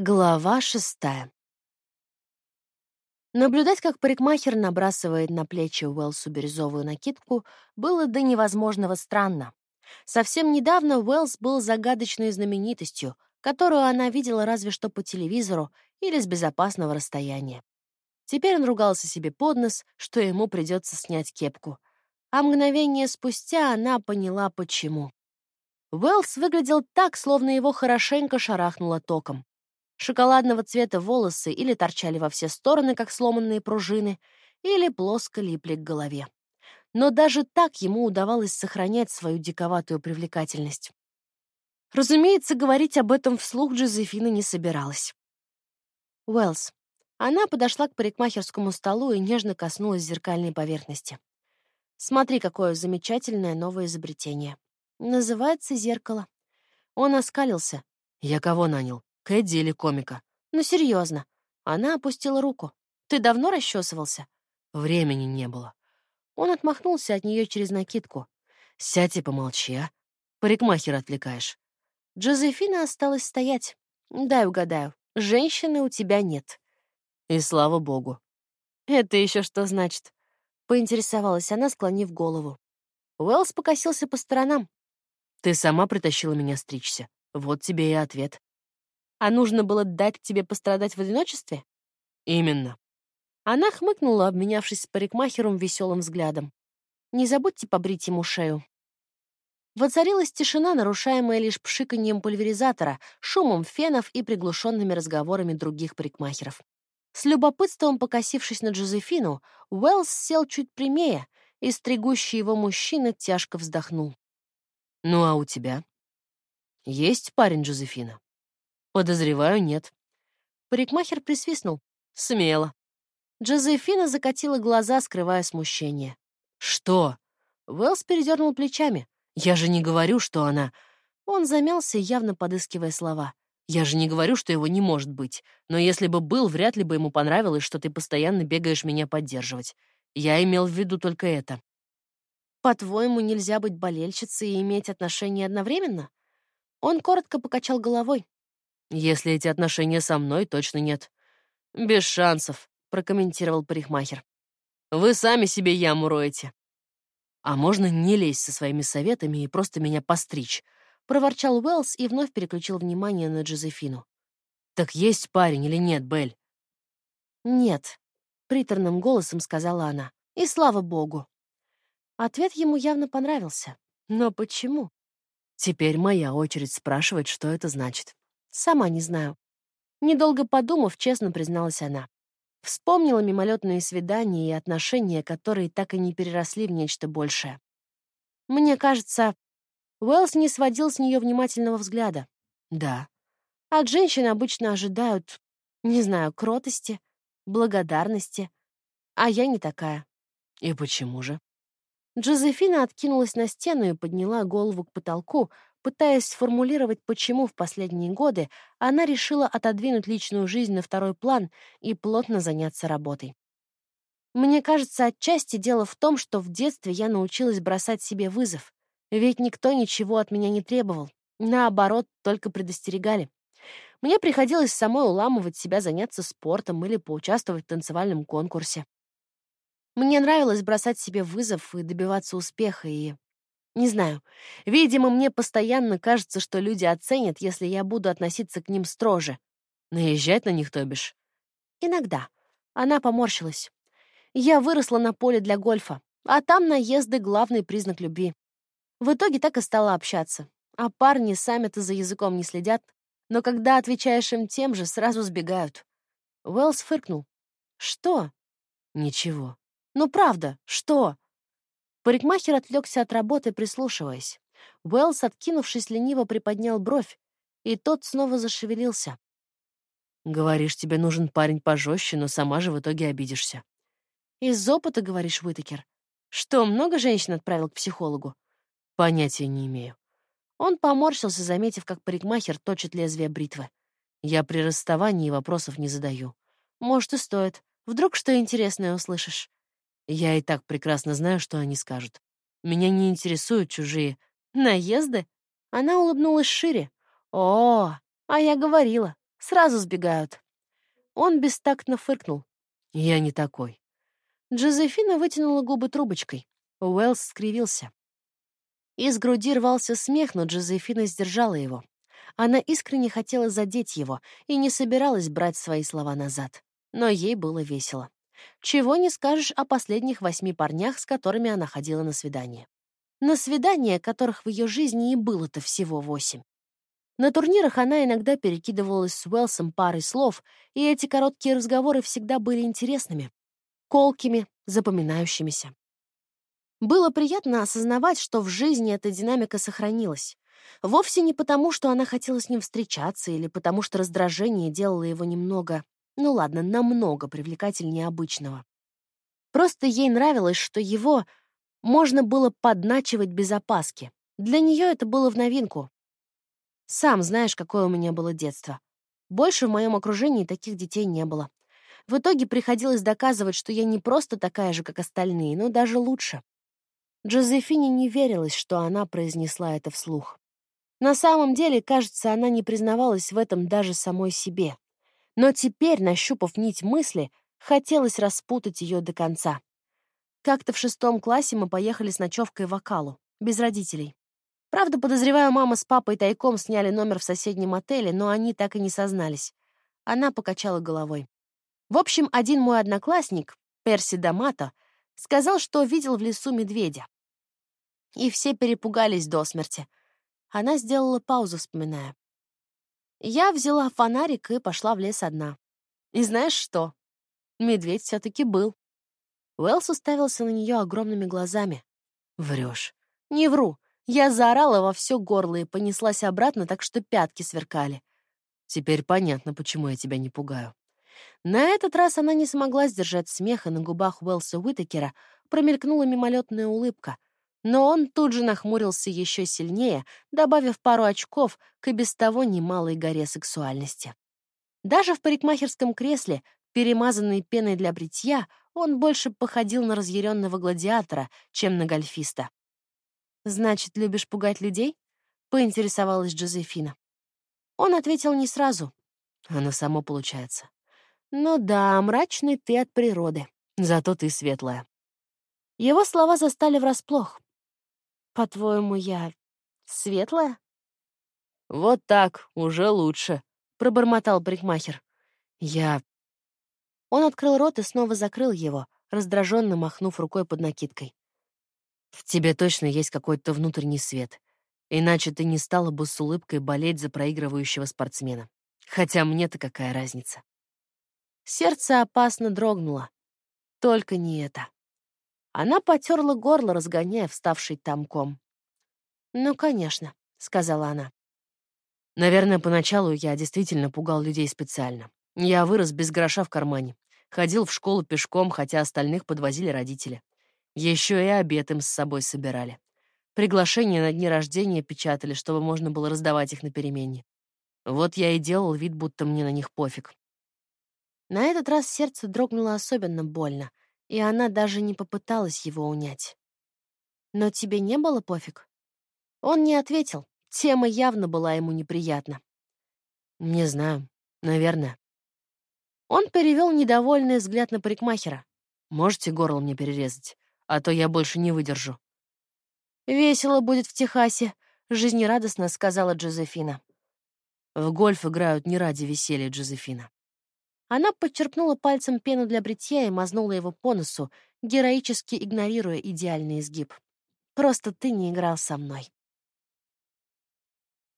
Глава шестая. Наблюдать, как парикмахер набрасывает на плечи Уэлсу бирюзовую накидку, было до невозможного странно. Совсем недавно Уэллс был загадочной знаменитостью, которую она видела разве что по телевизору или с безопасного расстояния. Теперь он ругался себе под нос, что ему придется снять кепку. А мгновение спустя она поняла, почему. Уэллс выглядел так, словно его хорошенько шарахнуло током. Шоколадного цвета волосы или торчали во все стороны, как сломанные пружины, или плоско липли к голове. Но даже так ему удавалось сохранять свою диковатую привлекательность. Разумеется, говорить об этом вслух Джозефина не собиралась. Уэллс. Она подошла к парикмахерскому столу и нежно коснулась зеркальной поверхности. Смотри, какое замечательное новое изобретение. Называется зеркало. Он оскалился. Я кого нанял? Кэдди или комика. Ну, серьезно. Она опустила руку. Ты давно расчесывался? Времени не было. Он отмахнулся от нее через накидку. Сядь и помолчи, а. Парикмахера отвлекаешь. Джозефина осталась стоять. Дай угадаю. Женщины у тебя нет. И слава богу. Это еще что значит? Поинтересовалась она, склонив голову. Уэллс покосился по сторонам. Ты сама притащила меня стричься. Вот тебе и ответ. А нужно было дать тебе пострадать в одиночестве? Именно. Она хмыкнула, обменявшись с парикмахером веселым взглядом. Не забудьте побрить ему шею. Воцарилась тишина, нарушаемая лишь пшиканьем пульверизатора, шумом фенов и приглушенными разговорами других парикмахеров. С любопытством покосившись на Джозефину, Уэллс сел чуть прямее, и стригущий его мужчина тяжко вздохнул. «Ну а у тебя?» «Есть парень, Джозефина?» Подозреваю, нет. Парикмахер присвистнул. Смело. Джозефина закатила глаза, скрывая смущение. Что? Уэллс передернул плечами. Я же не говорю, что она... Он замялся, явно подыскивая слова. Я же не говорю, что его не может быть. Но если бы был, вряд ли бы ему понравилось, что ты постоянно бегаешь меня поддерживать. Я имел в виду только это. По-твоему, нельзя быть болельщицей и иметь отношения одновременно? Он коротко покачал головой. Если эти отношения со мной, точно нет. Без шансов, прокомментировал парикмахер. Вы сами себе яму роете. А можно не лезть со своими советами и просто меня постричь, проворчал Уэллс и вновь переключил внимание на Джозефину. Так есть парень или нет, Белль? Нет, приторным голосом сказала она. И слава богу. Ответ ему явно понравился. Но почему? Теперь моя очередь спрашивать, что это значит. Сама не знаю. Недолго подумав, честно призналась она. Вспомнила мимолетные свидания и отношения, которые так и не переросли в нечто большее. Мне кажется, Уэллс не сводил с нее внимательного взгляда. Да. От женщин обычно ожидают, не знаю, кротости, благодарности. А я не такая. И почему же? Джозефина откинулась на стену и подняла голову к потолку, пытаясь сформулировать, почему в последние годы она решила отодвинуть личную жизнь на второй план и плотно заняться работой. Мне кажется, отчасти дело в том, что в детстве я научилась бросать себе вызов, ведь никто ничего от меня не требовал, наоборот, только предостерегали. Мне приходилось самой уламывать себя заняться спортом или поучаствовать в танцевальном конкурсе. Мне нравилось бросать себе вызов и добиваться успеха, и не знаю. Видимо, мне постоянно кажется, что люди оценят, если я буду относиться к ним строже. Наезжать на них, то бишь? Иногда. Она поморщилась. Я выросла на поле для гольфа, а там наезды — главный признак любви. В итоге так и стала общаться. А парни сами-то за языком не следят, но когда отвечаешь им тем же, сразу сбегают. Уэллс фыркнул. «Что?» «Ничего». «Ну правда, что?» Парикмахер отвлекся от работы, прислушиваясь. Уэллс, откинувшись, лениво приподнял бровь, и тот снова зашевелился. «Говоришь, тебе нужен парень пожестче, но сама же в итоге обидишься». «Из опыта, говоришь, Уитакер? Что, много женщин отправил к психологу?» «Понятия не имею». Он поморщился, заметив, как парикмахер точит лезвие бритвы. «Я при расставании вопросов не задаю. Может, и стоит. Вдруг что интересное услышишь?» Я и так прекрасно знаю, что они скажут. Меня не интересуют чужие наезды. Она улыбнулась шире. О, а я говорила, Сразу сбегают. Он бестактно фыркнул. Я не такой. Джозефина вытянула губы трубочкой. Уэллс скривился. Из груди рвался смех, но Джозефина сдержала его. Она искренне хотела задеть его и не собиралась брать свои слова назад. Но ей было весело. Чего не скажешь о последних восьми парнях, с которыми она ходила на свидание. На свидания, которых в ее жизни и было-то всего восемь. На турнирах она иногда перекидывалась с Уэлсом парой слов, и эти короткие разговоры всегда были интересными, колкими, запоминающимися. Было приятно осознавать, что в жизни эта динамика сохранилась. Вовсе не потому, что она хотела с ним встречаться, или потому что раздражение делало его немного, ну ладно, намного привлекательнее обычного. Просто ей нравилось, что его можно было подначивать без опаски. Для нее это было в новинку. Сам знаешь, какое у меня было детство. Больше в моем окружении таких детей не было. В итоге приходилось доказывать, что я не просто такая же, как остальные, но даже лучше. Джозефине не верилось, что она произнесла это вслух. На самом деле, кажется, она не признавалась в этом даже самой себе. Но теперь, нащупав нить мысли, хотелось распутать ее до конца. Как-то в шестом классе мы поехали с ночевкой в Акалу, без родителей. Правда, подозреваю, мама с папой тайком сняли номер в соседнем отеле, но они так и не сознались. Она покачала головой. В общем, один мой одноклассник, Перси Дамато, сказал, что видел в лесу медведя. И все перепугались до смерти. Она сделала паузу, вспоминая. Я взяла фонарик и пошла в лес одна. И знаешь что? Медведь все-таки был. Уэллс уставился на нее огромными глазами. Врешь. Не вру. Я заорала во все горло и понеслась обратно, так что пятки сверкали. Теперь понятно, почему я тебя не пугаю. На этот раз она не смогла сдержать смеха, на губах Уэлса Уитакера промелькнула мимолетная улыбка, но он тут же нахмурился еще сильнее, добавив пару очков к и без того немалой горе сексуальности. Даже в парикмахерском кресле, перемазанной пеной для бритья, он больше походил на разъяренного гладиатора, чем на гольфиста. «Значит, любишь пугать людей?» — поинтересовалась Джозефина. Он ответил не сразу. Оно само получается. «Ну да, мрачный ты от природы. Зато ты светлая». Его слова застали врасплох. «По-твоему, я светлая?» «Вот так, уже лучше», — пробормотал парикмахер. «Я...» Он открыл рот и снова закрыл его, раздраженно махнув рукой под накидкой. В тебе точно есть какой-то внутренний свет. Иначе ты не стала бы с улыбкой болеть за проигрывающего спортсмена. Хотя мне-то какая разница. Сердце опасно дрогнуло. Только не это. Она потерла горло, разгоняя вставший там ком. «Ну, конечно», — сказала она. Наверное, поначалу я действительно пугал людей специально. Я вырос без гроша в кармане. Ходил в школу пешком, хотя остальных подвозили родители. Еще и обед им с собой собирали. Приглашения на дни рождения печатали, чтобы можно было раздавать их на перемене. Вот я и делал вид, будто мне на них пофиг. На этот раз сердце дрогнуло особенно больно, и она даже не попыталась его унять. «Но тебе не было пофиг?» Он не ответил. Тема явно была ему неприятна. «Не знаю. Наверное». Он перевел недовольный взгляд на парикмахера. «Можете горло мне перерезать? а то я больше не выдержу». «Весело будет в Техасе», — жизнерадостно сказала Джозефина. «В гольф играют не ради веселья, Джозефина». Она подчерпнула пальцем пену для бритья и мазнула его по носу, героически игнорируя идеальный изгиб. «Просто ты не играл со мной».